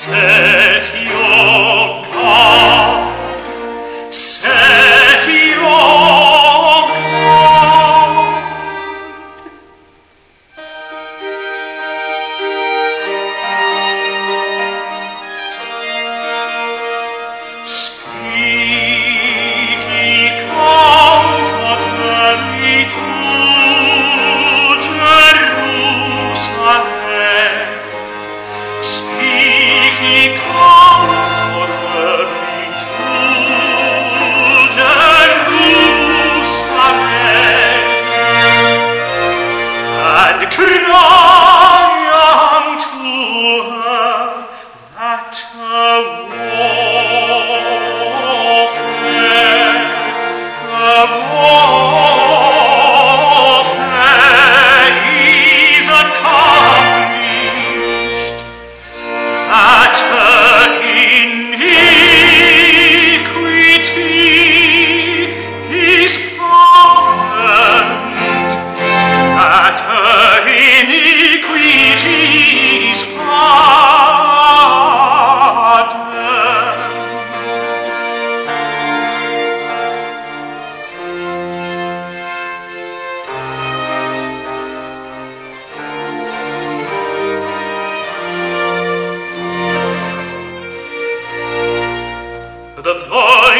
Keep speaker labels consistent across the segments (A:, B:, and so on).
A: se Water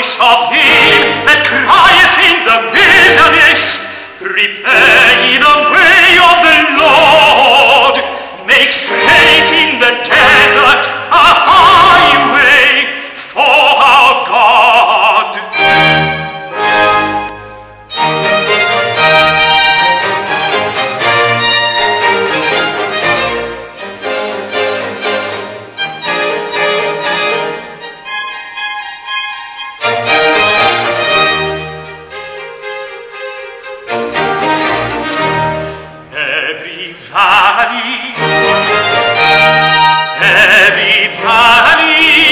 A: voice of him that crieth in the wilderness, Prepare ye the way of the Lord,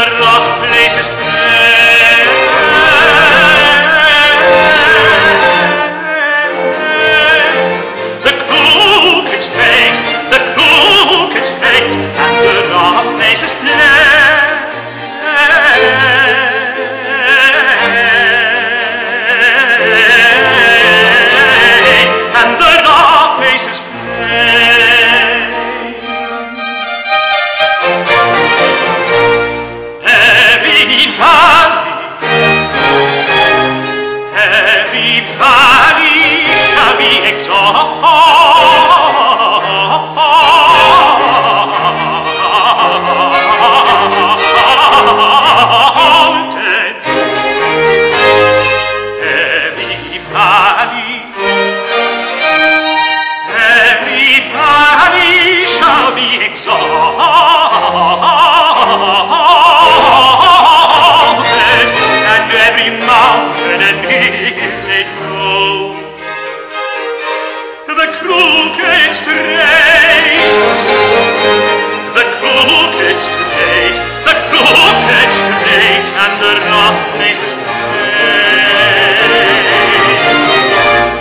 A: the rough places exalted, and every mountain and hill made low. The crooked straight, the crooked straight, the crooked straight, and the rough places plain.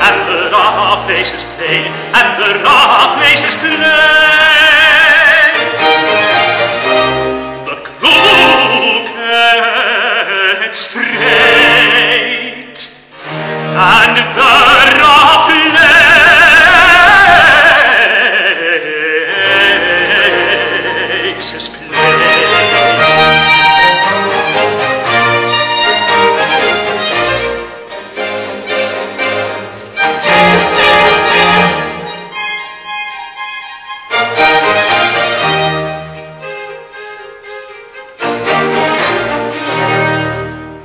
A: And the rough places plain, and the rough places The crooked straight